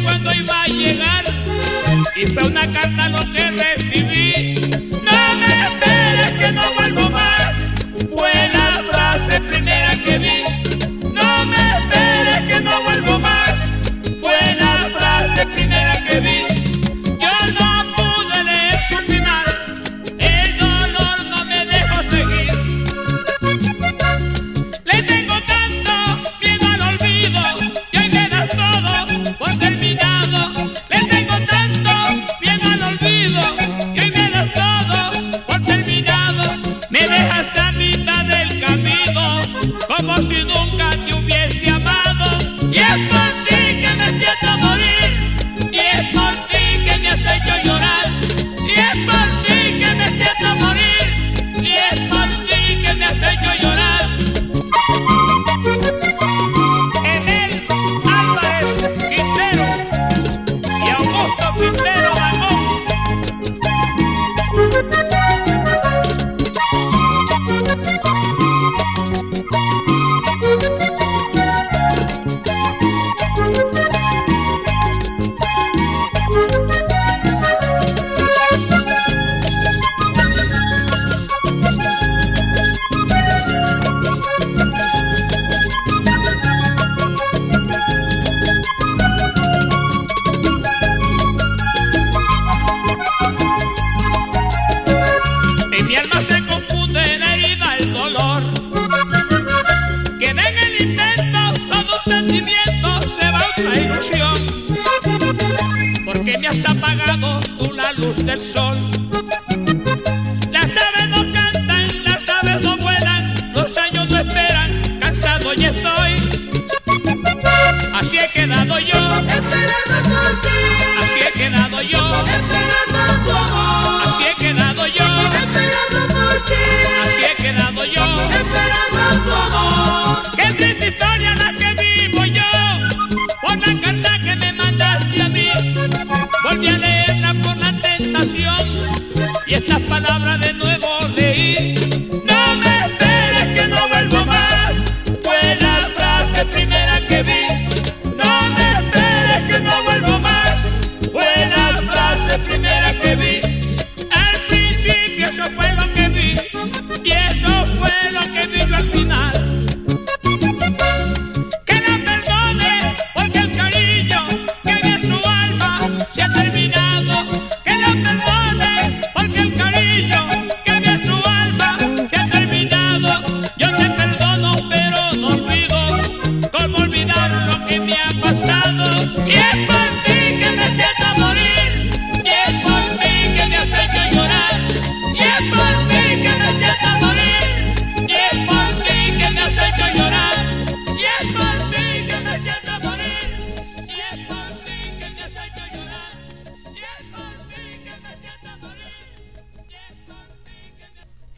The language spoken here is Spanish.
cuando iba a llegar hizo una carta lo que sentimientos se va la ilusión. Porque me has apagado tú la luz del sol. Las aves no cantan, las aves no vuelan, los años no esperan, cansado y estoy. Así he quedado yo, esperando por ti. Así he quedado yo, esperando